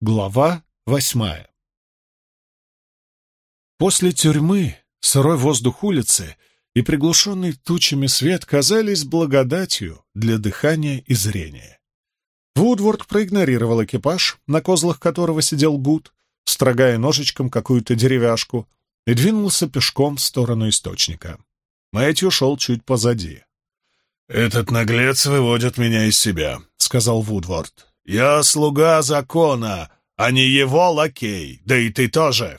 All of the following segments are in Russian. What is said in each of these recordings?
Глава восьмая После тюрьмы сырой воздух улицы и приглушенный тучами свет казались благодатью для дыхания и зрения. Вудворд проигнорировал экипаж, на козлах которого сидел Гуд, строгая ножичком какую-то деревяшку, и двинулся пешком в сторону источника. Мэтью шел чуть позади. «Этот наглец выводит меня из себя», — сказал Вудворд. «Я слуга закона, а не его лакей, да и ты тоже».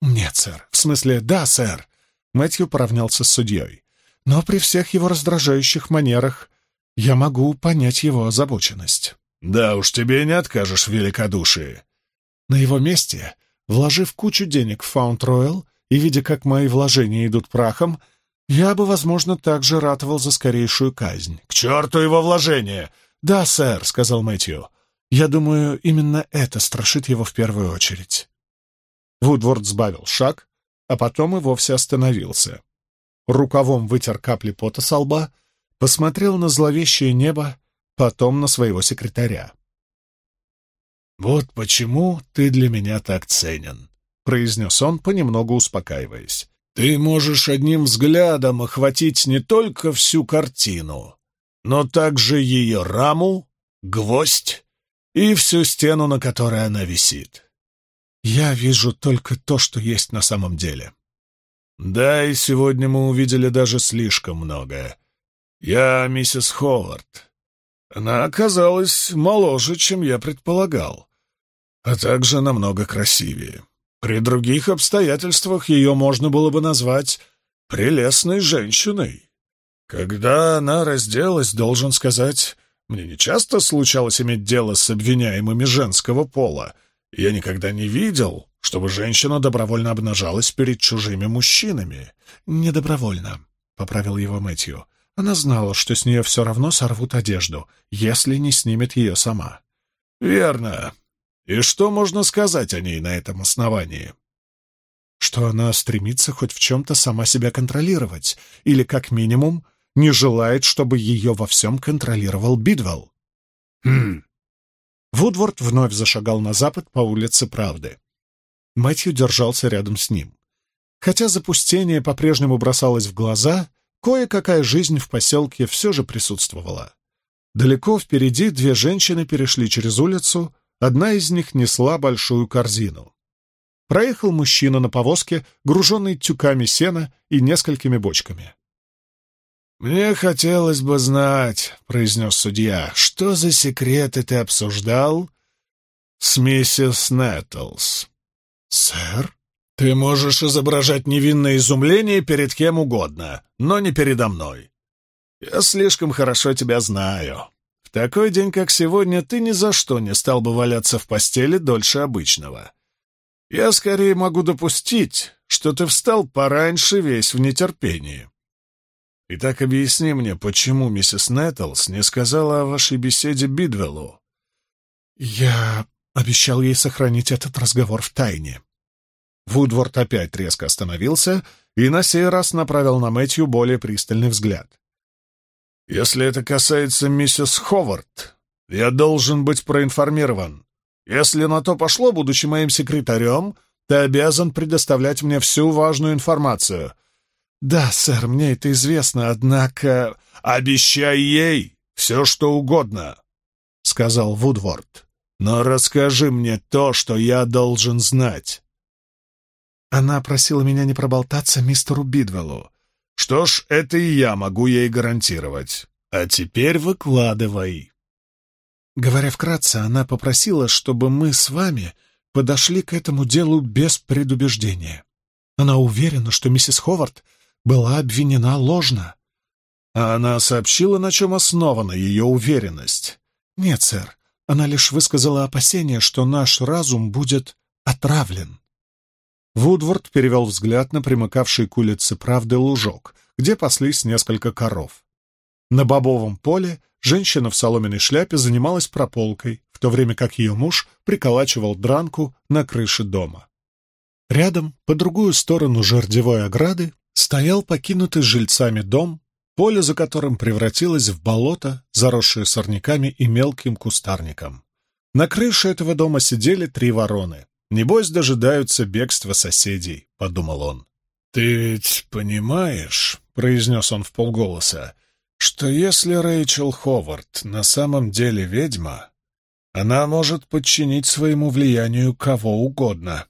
«Нет, сэр. В смысле, да, сэр». Мэтью поравнялся с судьей. «Но при всех его раздражающих манерах я могу понять его озабоченность». «Да уж, тебе не откажешь в великодушии». На его месте, вложив кучу денег в Фаунд Ройл и видя, как мои вложения идут прахом, я бы, возможно, также ратовал за скорейшую казнь. «К черту его вложения!» «Да, сэр», — сказал Мэтью. Я думаю, именно это страшит его в первую очередь. Вудворд сбавил шаг, а потом и вовсе остановился. Рукавом вытер капли пота со лба, посмотрел на зловещее небо, потом на своего секретаря. «Вот почему ты для меня так ценен», — произнес он, понемногу успокаиваясь. «Ты можешь одним взглядом охватить не только всю картину, но также ее раму, гвоздь и всю стену, на которой она висит. Я вижу только то, что есть на самом деле. Да, и сегодня мы увидели даже слишком много. Я миссис Ховард. Она оказалась моложе, чем я предполагал, а также намного красивее. При других обстоятельствах ее можно было бы назвать прелестной женщиной. Когда она разделась, должен сказать, мне не часто случалось иметь дело с обвиняемыми женского пола. Я никогда не видел, чтобы женщина добровольно обнажалась перед чужими мужчинами. «Недобровольно», — поправил его Мэтью. Она знала, что с нее все равно сорвут одежду, если не снимет ее сама. «Верно. И что можно сказать о ней на этом основании?» «Что она стремится хоть в чем-то сама себя контролировать, или, как минимум, не желает, чтобы ее во всем контролировал Бидвелл. Хм. Вудворд вновь зашагал на запад по улице Правды. Мэтью держался рядом с ним. Хотя запустение по-прежнему бросалось в глаза, кое-какая жизнь в поселке все же присутствовала. Далеко впереди две женщины перешли через улицу, одна из них несла большую корзину. Проехал мужчина на повозке, груженный тюками сена и несколькими бочками. «Мне хотелось бы знать», — произнес судья, — «что за секреты ты обсуждал с миссис Нэттлс?» «Сэр?» «Ты можешь изображать невинное изумление перед кем угодно, но не передо мной. Я слишком хорошо тебя знаю. В такой день, как сегодня, ты ни за что не стал бы валяться в постели дольше обычного. Я скорее могу допустить, что ты встал пораньше весь в нетерпении». Итак, объясни мне, почему миссис Нэттлс не сказала о вашей беседе Бидвеллу?» «Я обещал ей сохранить этот разговор в тайне». Вудворд опять резко остановился и на сей раз направил на Мэтью более пристальный взгляд. «Если это касается миссис Ховард, я должен быть проинформирован. Если на то пошло, будучи моим секретарем, ты обязан предоставлять мне всю важную информацию, «Да, сэр, мне это известно, однако...» «Обещай ей все, что угодно», — сказал Вудворд. «Но расскажи мне то, что я должен знать». Она просила меня не проболтаться мистеру Бидвеллу. «Что ж, это и я могу ей гарантировать. А теперь выкладывай». Говоря вкратце, она попросила, чтобы мы с вами подошли к этому делу без предубеждения. Она уверена, что миссис Ховард была обвинена ложно. А она сообщила, на чем основана ее уверенность? Нет, сэр. Она лишь высказала опасение, что наш разум будет отравлен. Вудворд перевел взгляд на примыкавший к улице Правды лужок, где паслись несколько коров. На бобовом поле женщина в соломенной шляпе занималась прополкой, в то время как ее муж приколачивал дранку на крыше дома. Рядом, по другую сторону жердевой ограды, стоял покинутый жильцами дом, поле за которым превратилось в болото, заросшее сорняками и мелким кустарником. На крыше этого дома сидели три вороны. Небось, дожидаются бегства соседей, — подумал он. «Ты ведь понимаешь, — произнес он в полголоса, — что если Рэйчел Ховард на самом деле ведьма, она может подчинить своему влиянию кого угодно».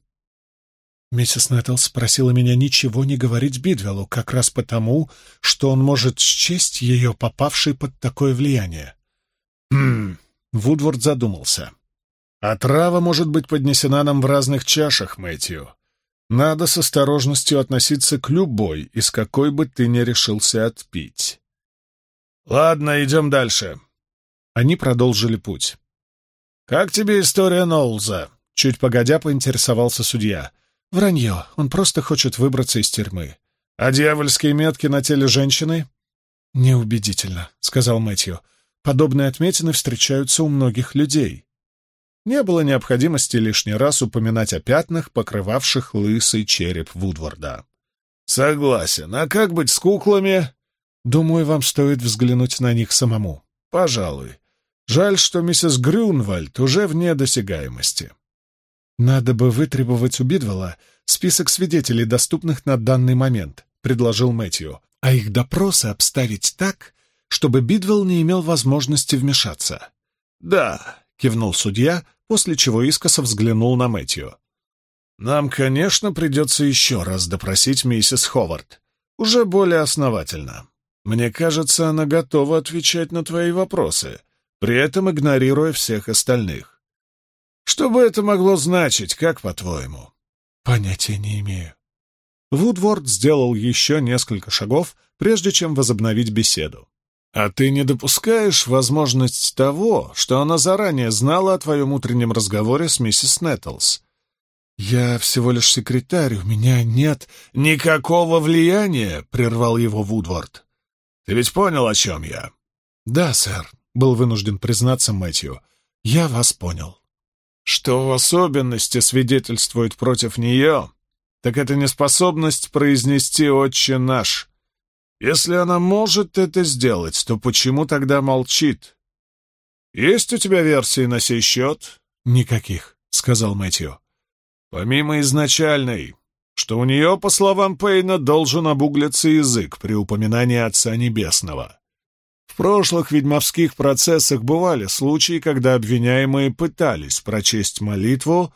Миссис Нэттлс просила меня ничего не говорить Бидвеллу, как раз потому, что он может счесть ее попавшей под такое влияние. «Хм...» — Вудворд задумался. «Отрава может быть поднесена нам в разных чашах, Мэтью. Надо с осторожностью относиться к любой, из какой бы ты не решился отпить. Ладно, идем дальше». Они продолжили путь. «Как тебе история Ноулза?» — чуть погодя поинтересовался судья. «Вранье. Он просто хочет выбраться из тюрьмы». «А дьявольские метки на теле женщины?» «Неубедительно», — сказал Мэтью. «Подобные отметины встречаются у многих людей». Не было необходимости лишний раз упоминать о пятнах, покрывавших лысый череп Вудворда. «Согласен. А как быть с куклами?» «Думаю, вам стоит взглянуть на них самому». «Пожалуй. Жаль, что миссис Грюнвальд уже вне досягаемости». «Надо бы вытребовать у Бидвелла список свидетелей, доступных на данный момент», — предложил Мэтью, «а их допросы обставить так, чтобы Бидвелл не имел возможности вмешаться». «Да», — кивнул судья, после чего искоса взглянул на Мэтью. «Нам, конечно, придется еще раз допросить миссис Ховард. Уже более основательно. Мне кажется, она готова отвечать на твои вопросы, при этом игнорируя всех остальных. Что бы это могло значить, как по-твоему? Понятия не имею. Вудворд сделал еще несколько шагов, прежде чем возобновить беседу. «А ты не допускаешь возможность того, что она заранее знала о твоем утреннем разговоре с миссис Нэттлс?» «Я всего лишь секретарь, у меня нет...» «Никакого влияния!» — прервал его Вудворд. «Ты ведь понял, о чем я?» «Да, сэр», — был вынужден признаться Мэтью. «Я вас понял». Что в особенности свидетельствует против нее, так это неспособность произнести «Отче наш». Если она может это сделать, то почему тогда молчит? Есть у тебя версии на сей счет? Никаких, — сказал Мэтью. Помимо изначальной, что у нее, по словам Пейна, должен обуглиться язык при упоминании Отца Небесного. В прошлых ведьмовских процессах бывали случаи, когда обвиняемые пытались прочесть молитву,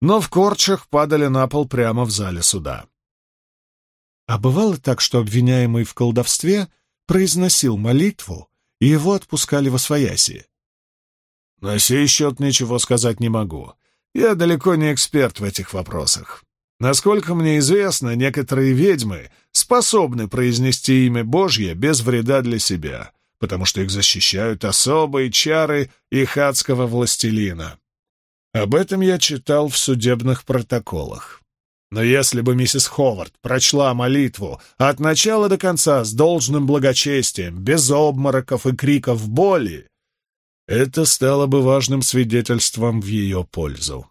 но в корчах падали на пол прямо в зале суда. А бывало так, что обвиняемый в колдовстве произносил молитву, и его отпускали во свояси. На сей счет ничего сказать не могу. Я далеко не эксперт в этих вопросах. Насколько мне известно, некоторые ведьмы способны произнести имя Божье без вреда для себя, потому что их защищают особые чары их адского властелина. Об этом я читал в судебных протоколах. Но если бы миссис Ховард прочла молитву от начала до конца с должным благочестием, без обмороков и криков боли, это стало бы важным свидетельством в ее пользу.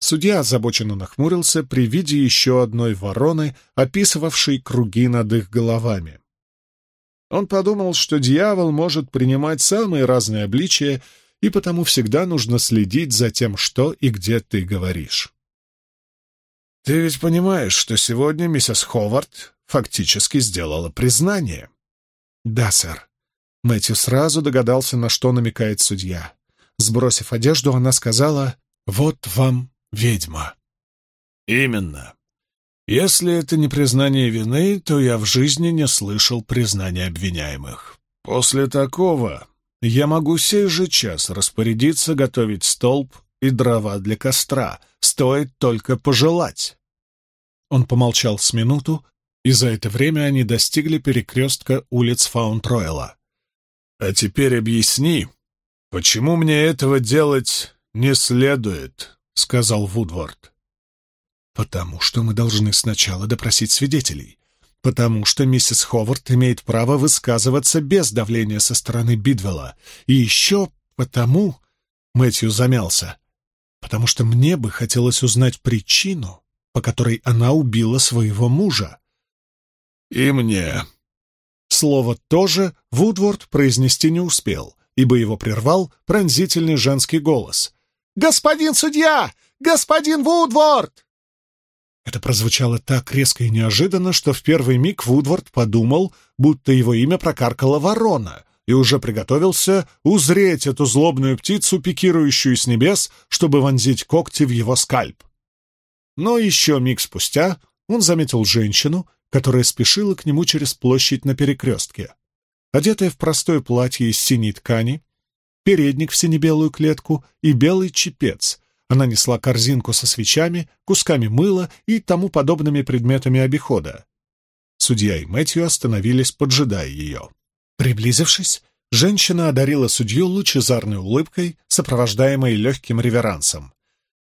Судья озабоченно нахмурился при виде еще одной вороны, описывавшей круги над их головами. Он подумал, что дьявол может принимать самые разные обличия, и потому всегда нужно следить за тем, что и где ты говоришь. «Ты ведь понимаешь, что сегодня миссис Ховард фактически сделала признание?» «Да, сэр». Мэтью сразу догадался, на что намекает судья. Сбросив одежду, она сказала «Вот вам ведьма». «Именно. Если это не признание вины, то я в жизни не слышал признания обвиняемых. После такого я могу сей же час распорядиться готовить столб и дрова для костра, стоит только пожелать. Он помолчал с минуту, и за это время они достигли перекрестка улиц Фаунд-Ройла. «А теперь объясни, почему мне этого делать не следует?» — сказал Вудворд. «Потому что мы должны сначала допросить свидетелей. Потому что миссис Ховард имеет право высказываться без давления со стороны Бидвелла. И еще потому...» Мэтью замялся. «Потому что мне бы хотелось узнать причину, по которой она убила своего мужа». «И мне». Слово «тоже» Вудворд произнести не успел. ибо его прервал пронзительный женский голос. «Господин судья! Господин Вудворд!» Это прозвучало так резко и неожиданно, что в первый миг Вудворд подумал, будто его имя прокаркала ворона, и уже приготовился узреть эту злобную птицу, пикирующую с небес, чтобы вонзить когти в его скальп. Но еще миг спустя он заметил женщину, которая спешила к нему через площадь на перекрестке. Одетая в простое платье из синей ткани, передник в сине-белую клетку и белый чепец, она несла корзинку со свечами, кусками мыла и тому подобными предметами обихода. Судья и Мэтью остановились, поджидая ее. Приблизившись, женщина одарила судью лучезарной улыбкой, сопровождаемой легким реверансом.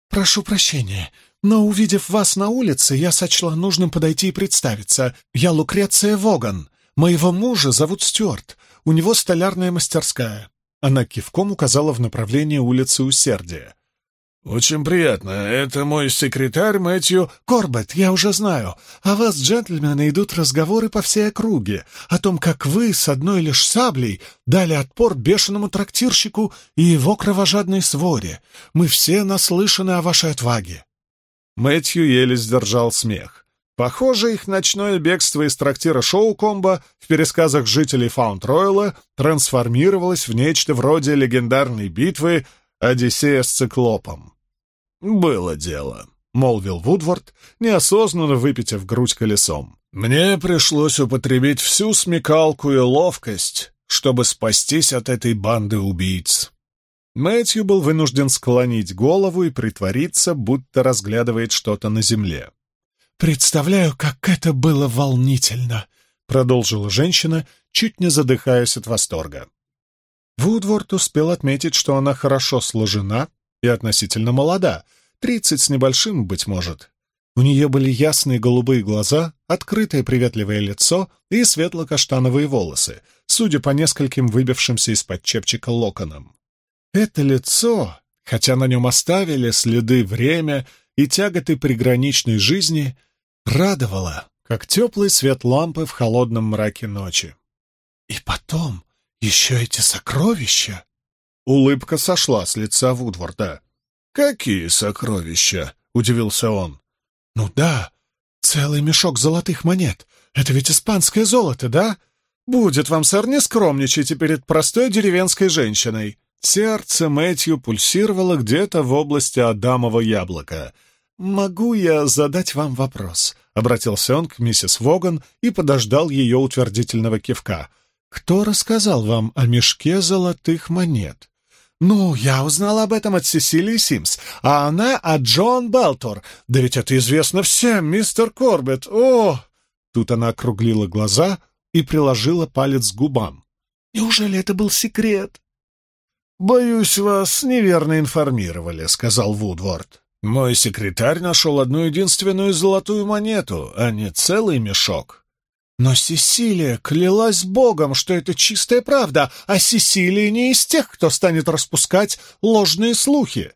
«Прошу прощения, но, увидев вас на улице, я сочла нужным подойти и представиться. Я Лукреция Воган. Моего мужа зовут Стюарт. У него столярная мастерская». Она кивком указала в направлении улицы Усердия. «Очень приятно. Это мой секретарь Мэтью...» «Корбет, я уже знаю. О вас, джентльмены, идут разговоры по всей округе. О том, как вы с одной лишь саблей дали отпор бешеному трактирщику и его кровожадной своре. Мы все наслышаны о вашей отваге». Мэтью еле сдержал смех. Похоже, их ночное бегство из трактира Шоу-Комбо в пересказах жителей Фаунд-Ройла трансформировалось в нечто вроде легендарной битвы Одиссея с циклопом. «Было дело», — молвил Вудвард, неосознанно выпитив грудь колесом. «Мне пришлось употребить всю смекалку и ловкость, чтобы спастись от этой банды убийц». Мэтью был вынужден склонить голову и притвориться, будто разглядывает что-то на земле. «Представляю, как это было волнительно!» — продолжила женщина, чуть не задыхаясь от восторга. Вудворд успел отметить, что она хорошо сложена и относительно молода, тридцать с небольшим, быть может. У нее были ясные голубые глаза, открытое приветливое лицо и светло-каштановые волосы, судя по нескольким выбившимся из-под чепчика локонам. Это лицо, хотя на нем оставили следы время и тяготы приграничной жизни, радовало, как теплый свет лампы в холодном мраке ночи. И потом еще эти сокровища! Улыбка сошла с лица Вудворда. «Какие сокровища?» — удивился он. «Ну да, целый мешок золотых монет. Это ведь испанское золото, да? Будет вам, сэр, не скромничайте перед простой деревенской женщиной». Сердце Мэтью пульсировало где-то в области Адамова яблока. «Могу я задать вам вопрос?» — обратился он к миссис Воган и подождал ее утвердительного кивка. «Кто рассказал вам о мешке золотых монет?» «Ну, я узнал об этом от Сесилии Симс, а она от Джон Белтор. Да ведь это известно всем, мистер Корбет. О!» Тут она округлила глаза и приложила палец к губам. «Неужели это был секрет?» «Боюсь, вас неверно информировали», — сказал Вудворд. «Мой секретарь нашел одну единственную золотую монету, а не целый мешок». Но Сесилия клялась Богом, что это чистая правда, а Сесилия не из тех, кто станет распускать ложные слухи.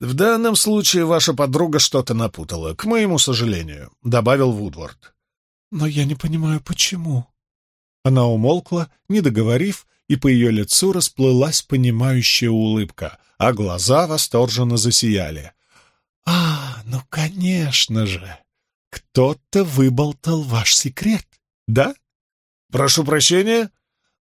«В данном случае ваша подруга что-то напутала, к моему сожалению», — добавил Вудворд. «Но я не понимаю, почему». Она умолкла, не договорив, и по ее лицу расплылась понимающая улыбка, а глаза восторженно засияли. «А, ну, конечно же! Кто-то выболтал ваш секрет!» Да? Прошу прощения?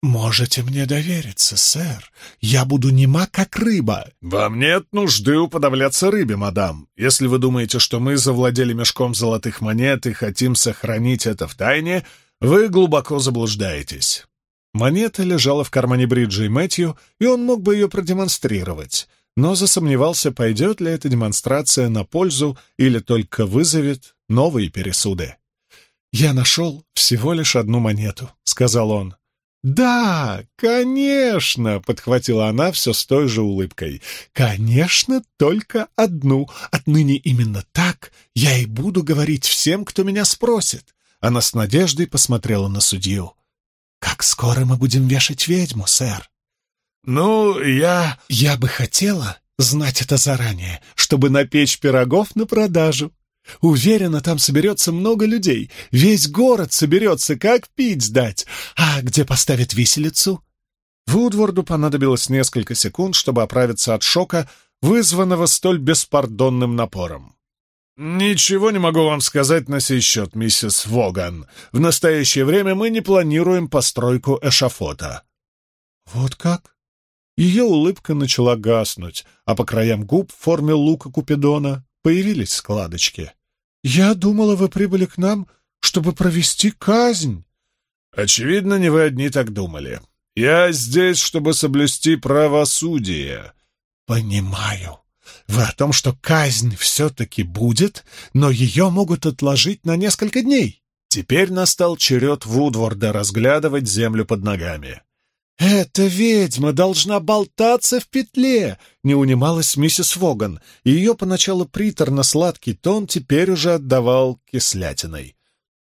Можете мне довериться, сэр. Я буду нема, как рыба. Вам нет нужды уподавляться рыбе, мадам. Если вы думаете, что мы завладели мешком золотых монет и хотим сохранить это в тайне, вы глубоко заблуждаетесь. Монета лежала в кармане Бриджи и Мэтью, и он мог бы ее продемонстрировать, но засомневался, пойдет ли эта демонстрация на пользу или только вызовет новые пересуды. «Я нашел всего лишь одну монету», — сказал он. «Да, конечно!» — подхватила она все с той же улыбкой. «Конечно, только одну. Отныне именно так я и буду говорить всем, кто меня спросит». Она с надеждой посмотрела на судью. «Как скоро мы будем вешать ведьму, сэр?» «Ну, я...» «Я бы хотела знать это заранее, чтобы напечь пирогов на продажу. Уверена, там соберется много людей. Весь город соберется, как пить сдать. А где поставят виселицу? Вудворду понадобилось несколько секунд, чтобы оправиться от шока, вызванного столь беспардонным напором. «Ничего не могу вам сказать на сей счет, миссис Воган. В настоящее время мы не планируем постройку эшафота». «Вот как?» Ее улыбка начала гаснуть, а по краям губ в форме лука Купидона появились складочки. «Я думала, вы прибыли к нам, чтобы провести казнь». «Очевидно, не вы одни так думали. Я здесь, чтобы соблюсти правосудие». «Понимаю. Вы о том, что казнь все-таки будет, но ее могут отложить на несколько дней». Теперь настал черед Вудворда разглядывать землю под ногами. «Эта ведьма должна болтаться в петле!» — не унималась миссис Воган, ее поначалу приторно-сладкий тон теперь уже отдавал кислятиной.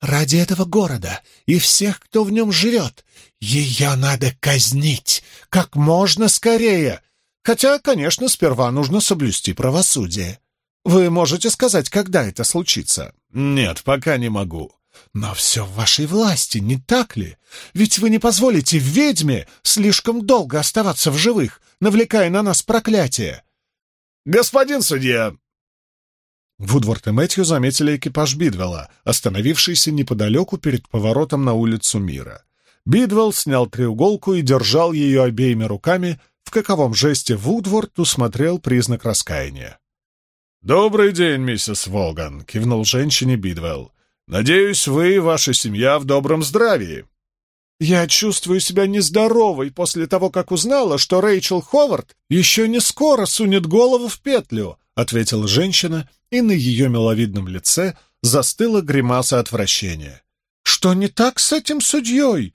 «Ради этого города и всех, кто в нем живет, ее надо казнить как можно скорее!» Хотя, конечно, сперва нужно соблюсти правосудие. Вы можете сказать, когда это случится? Нет, пока не могу. Но все в вашей власти, не так ли? Ведь вы не позволите ведьме слишком долго оставаться в живых, навлекая на нас проклятие. Господин судья! Вудворд и Мэтью заметили экипаж Бидвелла, остановившийся неподалеку перед поворотом на улицу Мира. Бидвелл снял треуголку и держал ее обеими руками, в каковом жесте Вудворд усмотрел признак раскаяния. «Добрый день, миссис Волган», — кивнул женщине Бидвелл. «Надеюсь, вы и ваша семья в добром здравии». «Я чувствую себя нездоровой после того, как узнала, что Рэйчел Ховард еще не скоро сунет голову в петлю», — ответила женщина, и на ее миловидном лице застыла гримаса отвращения. «Что не так с этим судьей?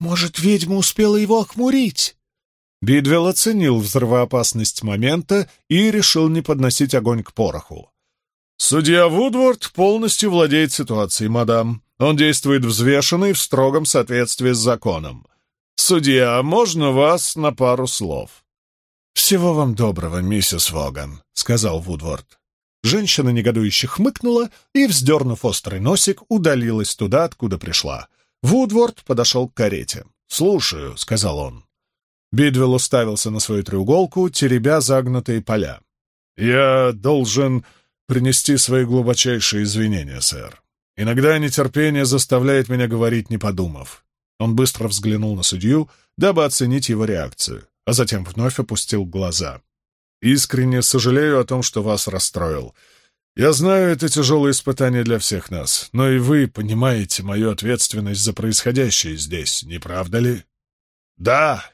Может, ведьма успела его охмурить?» Бидвелл оценил взрывоопасность момента и решил не подносить огонь к пороху. «Судья Вудворд полностью владеет ситуацией, мадам. Он действует взвешенно и в строгом соответствии с законом. Судья, можно вас на пару слов?» «Всего вам доброго, миссис Воган», — сказал Вудворд. Женщина негодующе хмыкнула и, вздернув острый носик, удалилась туда, откуда пришла. Вудворд подошел к карете. «Слушаю», — сказал он. Бидвелл уставился на свою треуголку, теребя загнутые поля. «Я должен принести свои глубочайшие извинения, сэр. Иногда нетерпение заставляет меня говорить, не подумав». Он быстро взглянул на судью, дабы оценить его реакцию, а затем вновь опустил глаза. «Искренне сожалею о том, что вас расстроил. Я знаю, это тяжелое испытание для всех нас, но и вы понимаете мою ответственность за происходящее здесь, не правда ли?» «Да,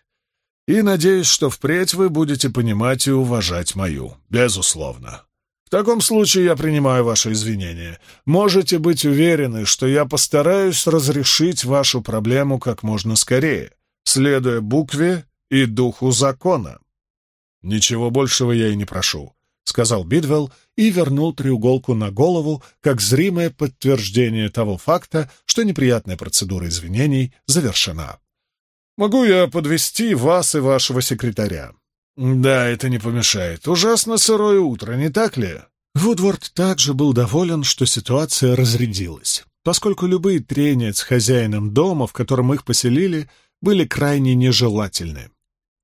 и надеюсь, что впредь вы будете понимать и уважать мою, безусловно. В таком случае я принимаю ваши извинения. Можете быть уверены, что я постараюсь разрешить вашу проблему как можно скорее, следуя букве и духу закона. Ничего большего я и не прошу, — сказал Бидвелл и вернул треуголку на голову, как зримое подтверждение того факта, что неприятная процедура извинений завершена. Могу я подвести вас и вашего секретаря?» «Да, это не помешает. Ужасно сырое утро, не так ли?» Вудворд также был доволен, что ситуация разрядилась, поскольку любые трения с хозяином дома, в котором их поселили, были крайне нежелательны.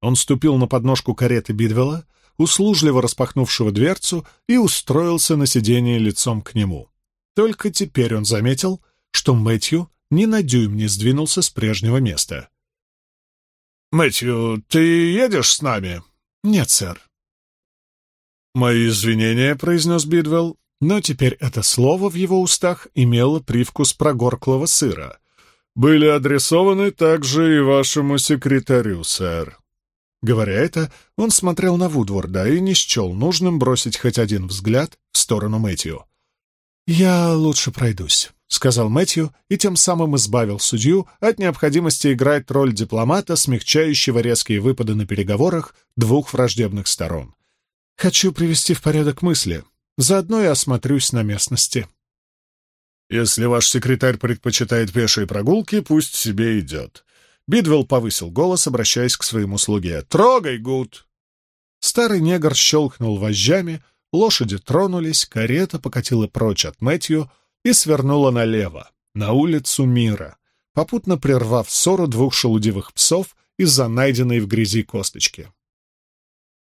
Он ступил на подножку кареты Бидвелла, услужливо распахнувшего дверцу, и устроился на сиденье лицом к нему. Только теперь он заметил, что Мэтью ни на дюйм не сдвинулся с прежнего места. «Мэтью, ты едешь с нами?» «Нет, сэр». «Мои извинения», — произнес Бидвелл, но теперь это слово в его устах имело привкус прогорклого сыра. «Были адресованы также и вашему секретарю, сэр». Говоря это, он смотрел на Вудворда и не счел нужным бросить хоть один взгляд в сторону Мэтью. «Я лучше пройдусь». — сказал Мэтью и тем самым избавил судью от необходимости играть роль дипломата, смягчающего резкие выпады на переговорах двух враждебных сторон. «Хочу привести в порядок мысли. Заодно и осмотрюсь на местности». «Если ваш секретарь предпочитает пешие прогулки, пусть себе идет». Бидвелл повысил голос, обращаясь к своему слуге. «Трогай, Гуд!» Старый негр щелкнул вожжами, лошади тронулись, карета покатила прочь от Мэтью, и свернула налево, на улицу Мира, попутно прервав ссору двух шелудивых псов из-за найденной в грязи косточки.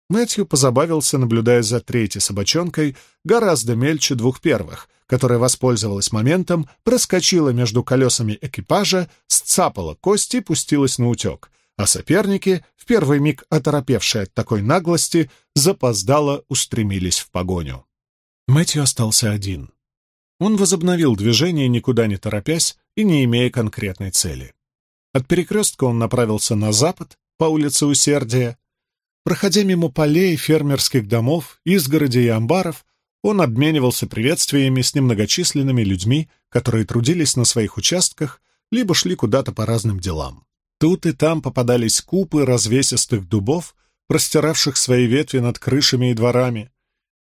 Мэтью позабавился, наблюдая за третьей собачонкой, гораздо мельче двух первых, которая воспользовалась моментом, проскочила между колесами экипажа, сцапала кости и пустилась на утек, а соперники, в первый миг оторопевшие от такой наглости, запоздало устремились в погоню. Мэтью остался один. Он возобновил движение, никуда не торопясь и не имея конкретной цели. От перекрестка он направился на запад, по улице Усердия. Проходя мимо полей, фермерских домов, изгородей и амбаров, он обменивался приветствиями с немногочисленными людьми, которые трудились на своих участках, либо шли куда-то по разным делам. Тут и там попадались купы развесистых дубов, простиравших свои ветви над крышами и дворами.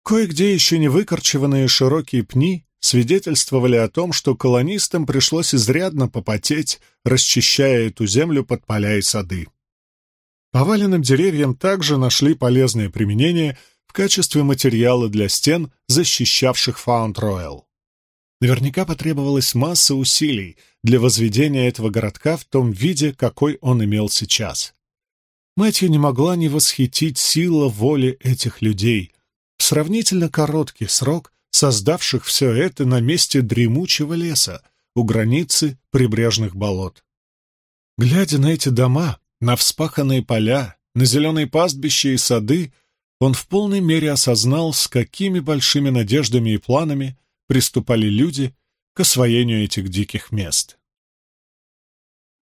Кое-где еще не выкорчеванные широкие пни свидетельствовали о том, что колонистам пришлось изрядно попотеть, расчищая эту землю под поля и сады. Поваленным деревьям также нашли полезное применение в качестве материала для стен, защищавших Фаунд-Ройл. Наверняка потребовалась масса усилий для возведения этого городка в том виде, какой он имел сейчас. Мэтью не могла не восхитить сила воли этих людей. В сравнительно короткий срок создавших все это на месте дремучего леса, у границы прибрежных болот. Глядя на эти дома, на вспаханные поля, на зеленые пастбища и сады, он в полной мере осознал, с какими большими надеждами и планами приступали люди к освоению этих диких мест.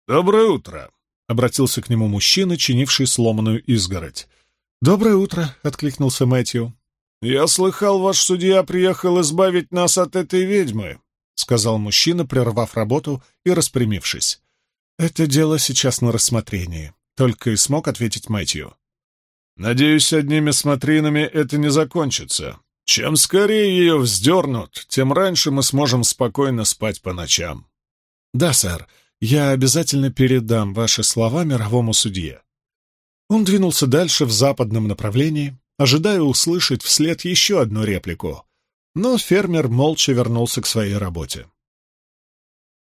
«Доброе утро!» — обратился к нему мужчина, чинивший сломанную изгородь. «Доброе утро!» — откликнулся Мэтью. «Я слыхал, ваш судья приехал избавить нас от этой ведьмы», — сказал мужчина, прервав работу и распрямившись. «Это дело сейчас на рассмотрении», — только и смог ответить Мэтью. «Надеюсь, одними смотринами это не закончится. Чем скорее ее вздернут, тем раньше мы сможем спокойно спать по ночам». «Да, сэр, я обязательно передам ваши слова мировому судье». Он двинулся дальше в западном направлении, ожидая услышать вслед еще одну реплику. Но фермер молча вернулся к своей работе.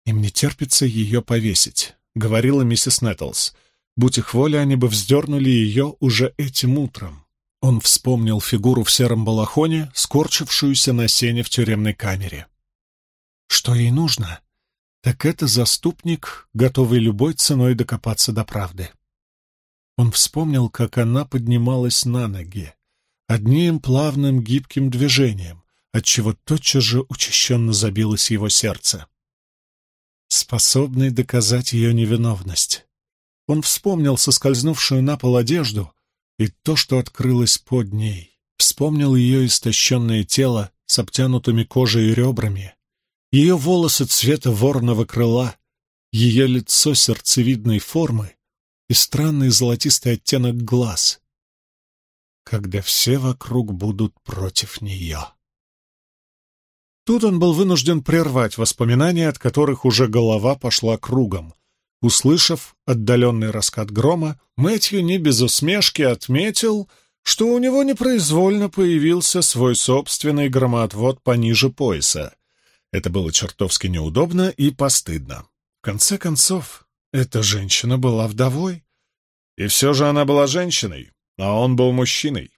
«Им не терпится ее повесить», — говорила миссис Нэттлс. «Будь их воля, они бы вздернули ее уже этим утром». Он вспомнил фигуру в сером балахоне, скорчившуюся на сене в тюремной камере. Что ей нужно? Так это заступник, готовый любой ценой докопаться до правды. Он вспомнил, как она поднималась на ноги, одним плавным гибким движением, отчего тотчас же учащенно забилось его сердце. Способный доказать ее невиновность. Он вспомнил соскользнувшую на пол одежду и то, что открылось под ней. Вспомнил ее истощенное тело с обтянутыми кожей и ребрами, ее волосы цвета ворного крыла, ее лицо сердцевидной формы и странный золотистый оттенок глаз, когда все вокруг будут против нее. Тут он был вынужден прервать воспоминания, от которых уже голова пошла кругом. Услышав отдаленный раскат грома, Мэтью не без усмешки отметил, что у него непроизвольно появился свой собственный громоотвод пониже пояса. Это было чертовски неудобно и постыдно. В конце концов, эта женщина была вдовой. И все же она была женщиной, а он был мужчиной.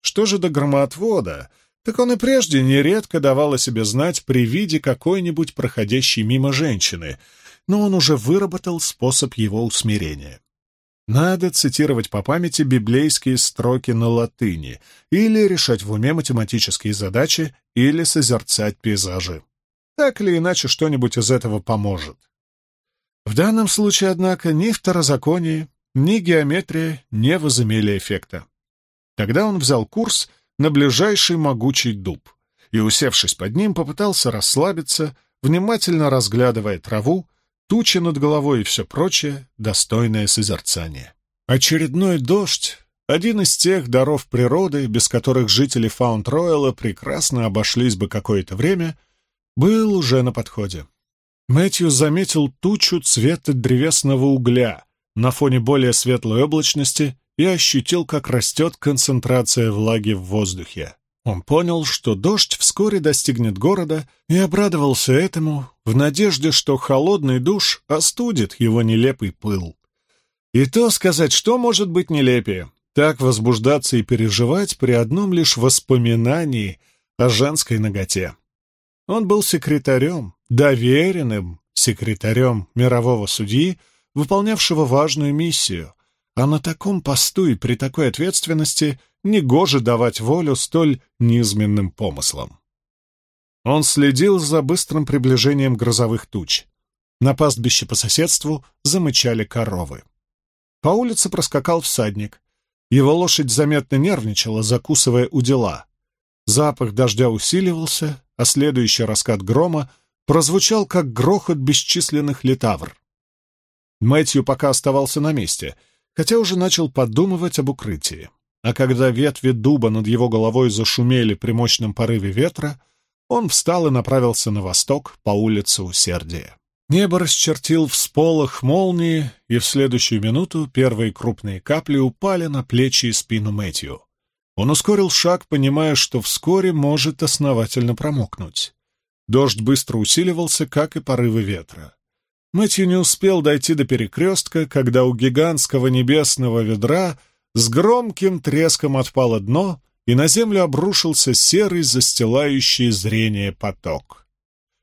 Что же до громоотвода, так он и прежде нередко давал о себе знать при виде какой-нибудь проходящей мимо женщины, но он уже выработал способ его усмирения. Надо цитировать по памяти библейские строки на латыни или решать в уме математические задачи или созерцать пейзажи. Так или иначе, что-нибудь из этого поможет. В данном случае, однако, ни второзаконие, ни геометрия не возымели эффекта. Тогда он взял курс на ближайший могучий дуб и, усевшись под ним, попытался расслабиться, внимательно разглядывая траву, тучи над головой и все прочее, достойное созерцание. Очередной дождь — один из тех даров природы, без которых жители Фаунд-Ройла прекрасно обошлись бы какое-то время, был уже на подходе. Мэтью заметил тучу цвета древесного угля на фоне более светлой облачности и ощутил, как растет концентрация влаги в воздухе. Он понял, что дождь вскоре достигнет города, и обрадовался этому в надежде, что холодный душ остудит его нелепый пыл. И то сказать, что может быть нелепее, так возбуждаться и переживать при одном лишь воспоминании о женской ноготе. Он был секретарем, доверенным секретарем мирового судьи, выполнявшего важную миссию, а на таком посту и при такой ответственности негоже давать волю столь низменным помыслам. Он следил за быстрым приближением грозовых туч. На пастбище по соседству замычали коровы. По улице проскакал всадник. Его лошадь заметно нервничала, закусывая у дела. Запах дождя усиливался, а следующий раскат грома прозвучал, как грохот бесчисленных литавр. Мэтью пока оставался на месте, хотя уже начал подумывать об укрытии. А когда ветви дуба над его головой зашумели при мощном порыве ветра, он встал и направился на восток по улице Усердия. Небо расчертил всполох молнии, и в следующую минуту первые крупные капли упали на плечи и спину Мэтью. Он ускорил шаг, понимая, что вскоре может основательно промокнуть. Дождь быстро усиливался, как и порывы ветра. Мэтью не успел дойти до перекрестка, когда у гигантского небесного ведра с громким треском отпало дно, и на землю обрушился серый, застилающий зрение поток.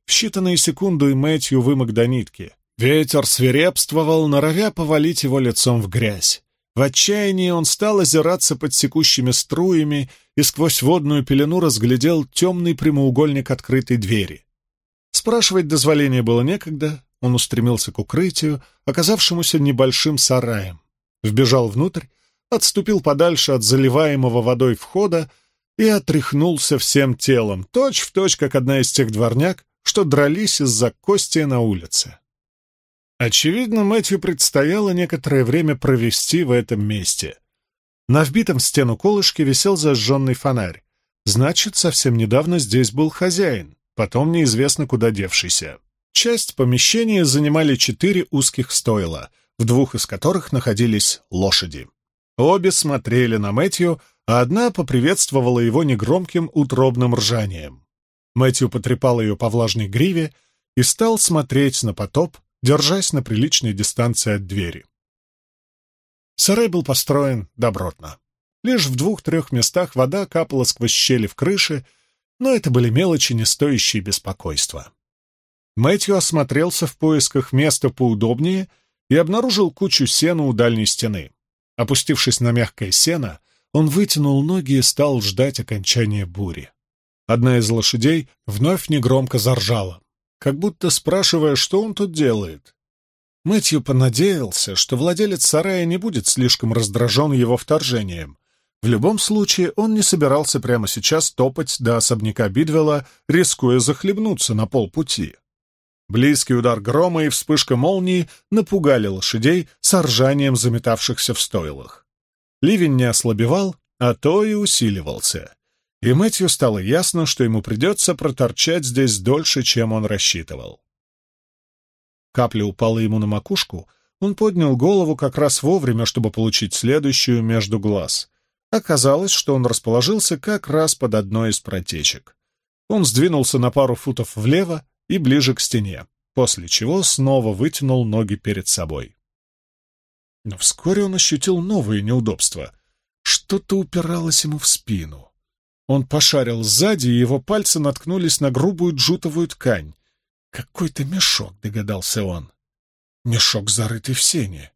В считанные секунды Мэтью вымок до нитки. Ветер свирепствовал, норовя повалить его лицом в грязь. В отчаянии он стал озираться под секущими струями и сквозь водную пелену разглядел темный прямоугольник открытой двери. Спрашивать дозволения было некогда, он устремился к укрытию, оказавшемуся небольшим сараем. Вбежал внутрь, отступил подальше от заливаемого водой входа и отряхнулся всем телом, точь-в-точь, точь, как одна из тех дворняк, что дрались из-за кости на улице. Очевидно, Мэтью предстояло некоторое время провести в этом месте. На вбитом в стену колышке висел зажженный фонарь. Значит, совсем недавно здесь был хозяин, потом неизвестно куда девшийся. Часть помещения занимали четыре узких стойла, в двух из которых находились лошади. Обе смотрели на Мэтью, а одна поприветствовала его негромким утробным ржанием. Мэтью потрепал ее по влажной гриве и стал смотреть на потоп, держась на приличной дистанции от двери. Сарай был построен добротно. Лишь в двух-трех местах вода капала сквозь щели в крыше, но это были мелочи, не стоящие беспокойства. Мэтью осмотрелся в поисках места поудобнее и обнаружил кучу сена у дальней стены. Опустившись на мягкое сено, он вытянул ноги и стал ждать окончания бури. Одна из лошадей вновь негромко заржала, как будто спрашивая, что он тут делает. Мэтью понадеялся, что владелец сарая не будет слишком раздражен его вторжением. В любом случае, он не собирался прямо сейчас топать до особняка Бидвелла, рискуя захлебнуться на полпути. Близкий удар грома и вспышка молнии напугали лошадей с ржанием заметавшихся в стойлах. Ливень не ослабевал, а то и усиливался и Мэтью стало ясно, что ему придется проторчать здесь дольше, чем он рассчитывал. Капля упала ему на макушку, он поднял голову как раз вовремя, чтобы получить следующую между глаз. Оказалось, что он расположился как раз под одной из протечек. Он сдвинулся на пару футов влево и ближе к стене, после чего снова вытянул ноги перед собой. Но вскоре он ощутил новые неудобства. Что-то упиралось ему в спину. Он пошарил сзади, и его пальцы наткнулись на грубую джутовую ткань. «Какой-то мешок», — догадался он. Мешок, зарытый в сене.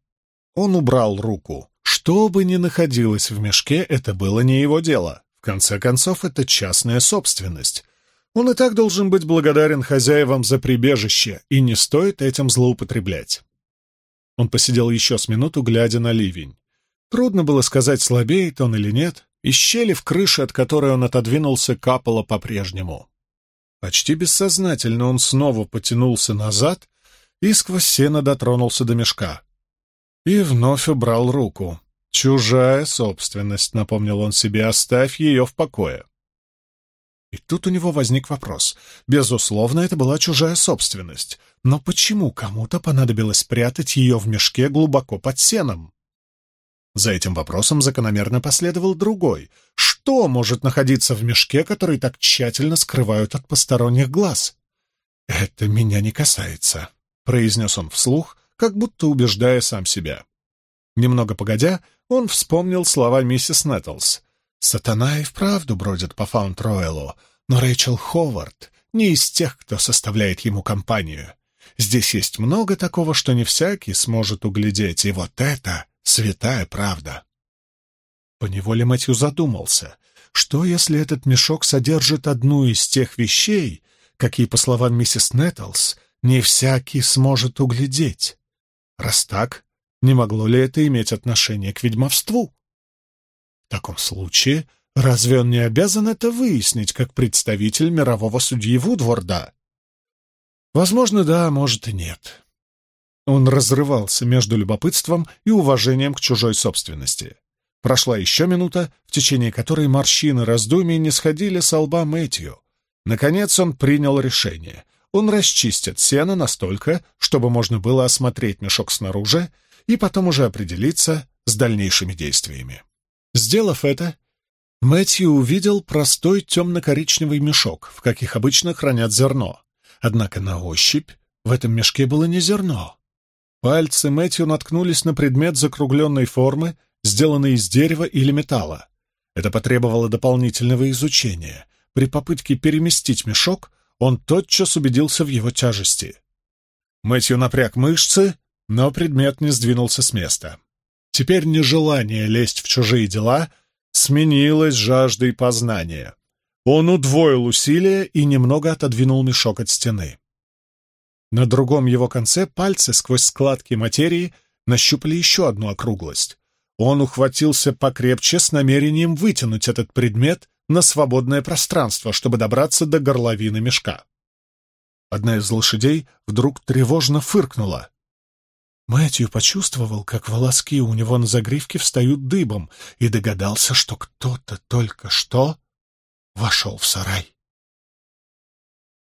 Он убрал руку. Что бы ни находилось в мешке, это было не его дело. В конце концов, это частная собственность. Он и так должен быть благодарен хозяевам за прибежище, и не стоит этим злоупотреблять. Он посидел еще с минуту, глядя на ливень. Трудно было сказать, слабеет он или нет. Из щели в крыше, от которой он отодвинулся, капало по-прежнему. Почти бессознательно он снова потянулся назад и сквозь сено дотронулся до мешка. И вновь убрал руку. «Чужая собственность», — напомнил он себе, — «оставь ее в покое». И тут у него возник вопрос. Безусловно, это была чужая собственность. Но почему кому-то понадобилось прятать ее в мешке глубоко под сеном? За этим вопросом закономерно последовал другой. Что может находиться в мешке, который так тщательно скрывают от посторонних глаз? «Это меня не касается», — произнес он вслух, как будто убеждая сам себя. Немного погодя, он вспомнил слова миссис Нэттлс. «Сатана и вправду бродит по Фаунд-Ройлу, но Рэйчел Ховард не из тех, кто составляет ему компанию. Здесь есть много такого, что не всякий сможет углядеть, и вот это святая правда». Поневоле Матью задумался, что если этот мешок содержит одну из тех вещей, какие, по словам миссис Нэттлс, не всякий сможет углядеть? Раз так, не могло ли это иметь отношение к ведьмовству? В таком случае, разве он не обязан это выяснить, как представитель мирового судьи Вудворда? Возможно, да, может и нет. Он разрывался между любопытством и уважением к чужой собственности. Прошла еще минута, в течение которой морщины раздумий не сходили со лба Мэтью. Наконец он принял решение. Он расчистит сено настолько, чтобы можно было осмотреть мешок снаружи и потом уже определиться с дальнейшими действиями. Сделав это, Мэтью увидел простой темно-коричневый мешок, в каких обычно хранят зерно. Однако на ощупь в этом мешке было не зерно. Пальцы Мэтью наткнулись на предмет закругленной формы, сделанный из дерева или металла. Это потребовало дополнительного изучения. При попытке переместить мешок он тотчас убедился в его тяжести. Мэтью напряг мышцы, но предмет не сдвинулся с места. Теперь нежелание лезть в чужие дела сменилось жаждой познания. Он удвоил усилия и немного отодвинул мешок от стены. На другом его конце пальцы сквозь складки материи нащупали еще одну округлость. Он ухватился покрепче с намерением вытянуть этот предмет на свободное пространство, чтобы добраться до горловины мешка. Одна из лошадей вдруг тревожно фыркнула. Мэтью почувствовал, как волоски у него на загривке встают дыбом, и догадался, что кто-то только что вошел в сарай.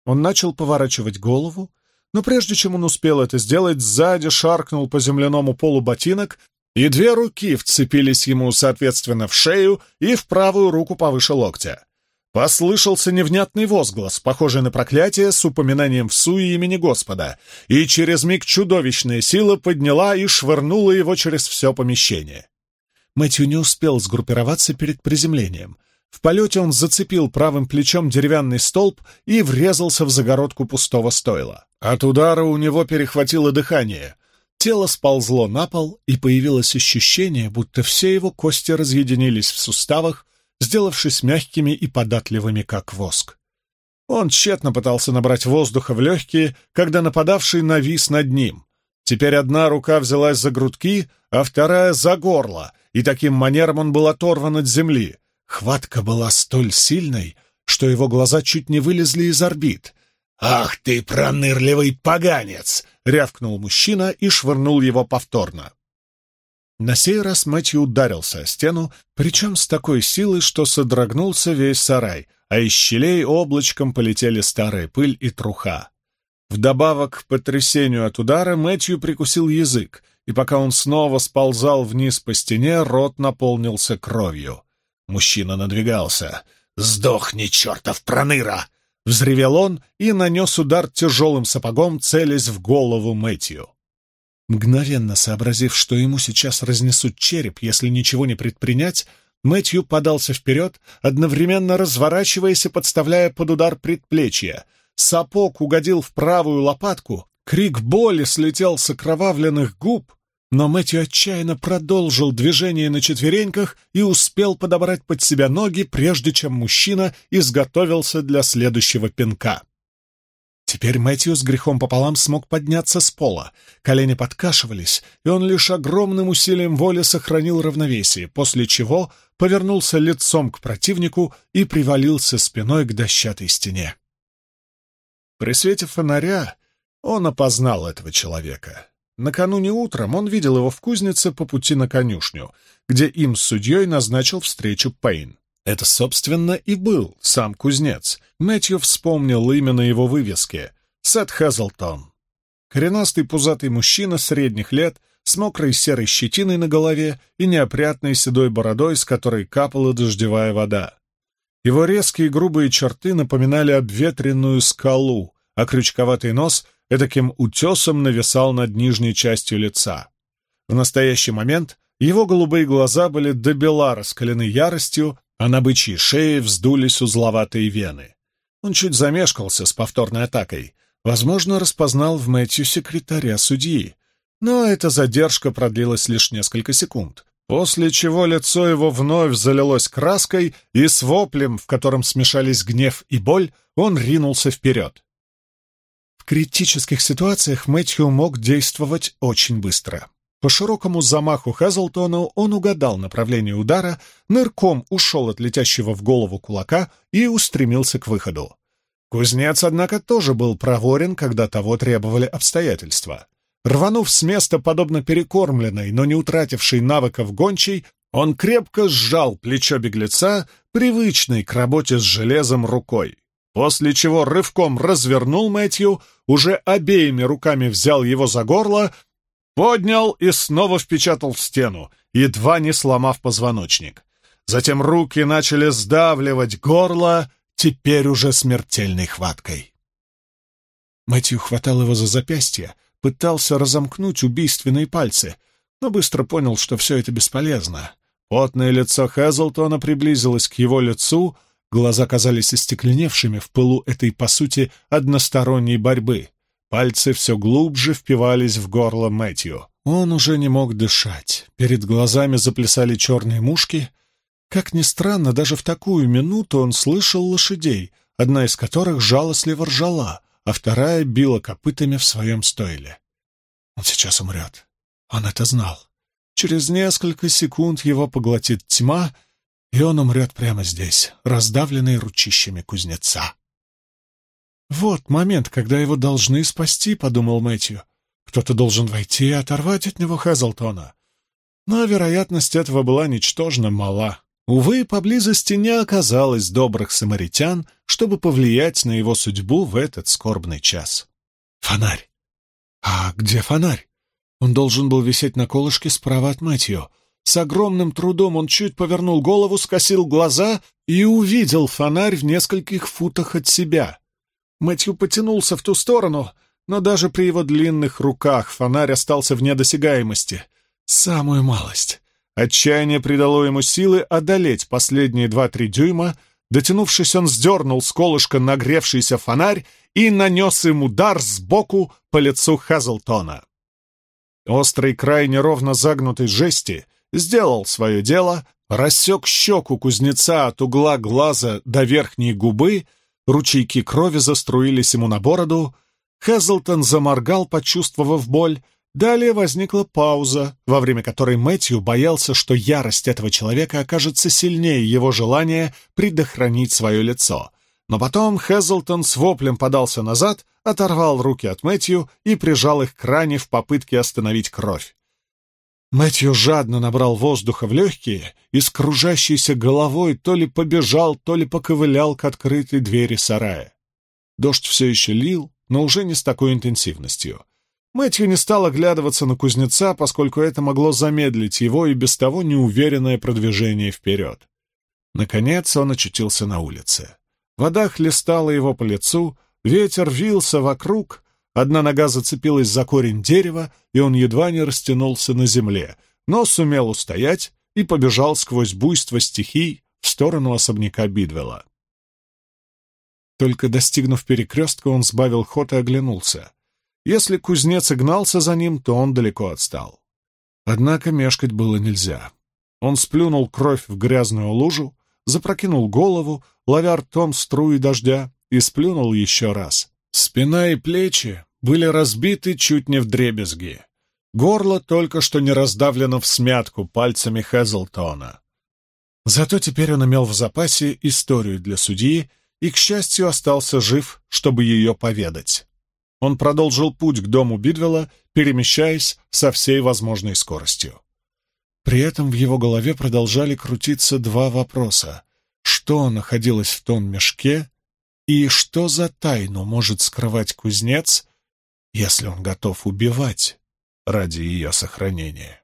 Он начал поворачивать голову, но прежде чем он успел это сделать, сзади шаркнул по земляному полу ботинок, и две руки вцепились ему, соответственно, в шею и в правую руку повыше локтя. Послышался невнятный возглас, похожий на проклятие с упоминанием в суе имени Господа, и через миг чудовищная сила подняла и швырнула его через все помещение. Мэтью не успел сгруппироваться перед приземлением. В полете он зацепил правым плечом деревянный столб и врезался в загородку пустого стойла. От удара у него перехватило дыхание. Тело сползло на пол, и появилось ощущение, будто все его кости разъединились в суставах, сделавшись мягкими и податливыми, как воск. Он тщетно пытался набрать воздуха в легкие, когда нападавший навис над ним. Теперь одна рука взялась за грудки, а вторая — за горло, и таким манером он был оторван от земли. Хватка была столь сильной, что его глаза чуть не вылезли из орбит. «Ах ты, пронырливый поганец!» — рявкнул мужчина и швырнул его повторно. На сей раз Мэтью ударился о стену, причем с такой силой, что содрогнулся весь сарай, а из щелей облачком полетели старая пыль и труха. Вдобавок к потрясению от удара Мэтью прикусил язык, и пока он снова сползал вниз по стене, рот наполнился кровью. Мужчина надвигался. «Сдохни, чертов проныра!» Взревел он и нанес удар тяжелым сапогом, целясь в голову Мэтью. Мгновенно сообразив, что ему сейчас разнесут череп, если ничего не предпринять, Мэтью подался вперед, одновременно разворачиваясь и подставляя под удар предплечья. Сапог угодил в правую лопатку, крик боли слетел с окровавленных губ, но Мэтью отчаянно продолжил движение на четвереньках и успел подобрать под себя ноги, прежде чем мужчина изготовился для следующего пинка. Теперь Мэтью с грехом пополам смог подняться с пола. Колени подкашивались, и он лишь огромным усилием воли сохранил равновесие, после чего повернулся лицом к противнику и привалился спиной к дощатой стене. При свете фонаря он опознал этого человека. Накануне утром он видел его в кузнице по пути на конюшню, где им с судьей назначил встречу Пейн. Это, собственно, и был сам кузнец. Мэтью вспомнил имя на его вывеске — Сет Хэзлтон. Коренастый пузатый мужчина средних лет с мокрой серой щетиной на голове и неопрятной седой бородой, с которой капала дождевая вода. Его резкие грубые черты напоминали обветренную скалу, а крючковатый нос эдаким утесом нависал над нижней частью лица. В настоящий момент Его голубые глаза были до бела раскалены яростью, а на бычьей шее вздулись узловатые вены. Он чуть замешкался с повторной атакой. Возможно, распознал в Мэтью секретаря судьи. Но эта задержка продлилась лишь несколько секунд, после чего лицо его вновь залилось краской, и с воплем, в котором смешались гнев и боль, он ринулся вперед. Критических ситуациях Мэтью мог действовать очень быстро. По широкому замаху Хазлтона он угадал направление удара, нырком ушел от летящего в голову кулака и устремился к выходу. Кузнец, однако, тоже был проворен, когда того требовали обстоятельства. Рванув с места, подобно перекормленной, но не утратившей навыков гончей, он крепко сжал плечо беглеца, привычной к работе с железом рукой, после чего рывком развернул Мэтью, уже обеими руками взял его за горло, поднял и снова впечатал в стену, едва не сломав позвоночник. Затем руки начали сдавливать горло, теперь уже смертельной хваткой. Мэтью хватал его за запястье, пытался разомкнуть убийственные пальцы, но быстро понял, что все это бесполезно. Потное лицо Хэзлтона приблизилось к его лицу, глаза казались остекленевшими в пылу этой, по сути, односторонней борьбы. Пальцы все глубже впивались в горло Мэтью. Он уже не мог дышать. Перед глазами заплясали черные мушки. Как ни странно, даже в такую минуту он слышал лошадей, одна из которых жалостливо ржала, а вторая била копытами в своем стойле. Он сейчас умрет. Он это знал. Через несколько секунд его поглотит тьма, и он умрет прямо здесь, раздавленный ручищами кузнеца. «Вот момент, когда его должны спасти», — подумал Мэтью. «Кто-то должен войти и оторвать от него Хэзлтона». Но вероятность этого была ничтожно мала. Увы, поблизости не оказалось добрых самаритян, чтобы повлиять на его судьбу в этот скорбный час. Фонарь! А где фонарь? Он должен был висеть на колышке справа от Мэтью. С огромным трудом он чуть повернул голову, скосил глаза и увидел фонарь в нескольких футах от себя. Мэтью потянулся в ту сторону, но даже при его длинных руках фонарь остался в недосягаемости. Самую малость. Отчаяние придало ему силы одолеть последние два-три дюйма. Дотянувшись, он сдернул с колышка нагревшийся фонарь и нанес им удар сбоку по лицу Хазлтона. Острый край неровно загнутой жести сделал свое дело, рассек щеку кузнеца от угла глаза до верхней губы, ручейки крови заструились ему на бороду, Хазлтон заморгал, почувствовав боль, Далее возникла пауза, во время которой Мэтью боялся, что ярость этого человека окажется сильнее его желания предохранить свое лицо. Но потом Хэзлтон с воплем подался назад, оторвал руки от Мэтью и прижал их к ране в попытке остановить кровь. Мэтью жадно набрал воздуха в легкие и с кружащейся головой то ли побежал, то ли поковылял к открытой двери сарая. Дождь все еще лил, но уже не с такой интенсивностью. Мэтью не стал оглядываться на кузнеца, поскольку это могло замедлить его и без того неуверенное продвижение вперед. Наконец он очутился на улице. Вода хлестала его по лицу, ветер вился вокруг, одна нога зацепилась за корень дерева, и он едва не растянулся на земле, но сумел устоять и побежал сквозь буйство стихий в сторону особняка Бидвелла. Только достигнув перекрестка, он сбавил ход и оглянулся. Если кузнец и гнался за ним, то он далеко отстал. Однако мешкать было нельзя. Он сплюнул кровь в грязную лужу, запрокинул голову, ловя ртом струи дождя, и сплюнул еще раз. Спина и плечи были разбиты чуть не в дребезги. Горло только что не раздавлено в смятку пальцами Хезлтона. Зато теперь он имел в запасе историю для судьи и, к счастью, остался жив, чтобы ее поведать. Он продолжил путь к дому Бидвелла, перемещаясь со всей возможной скоростью. При этом в его голове продолжали крутиться два вопроса. Что находилось в том мешке и что за тайну может скрывать кузнец, если он готов убивать ради ее сохранения?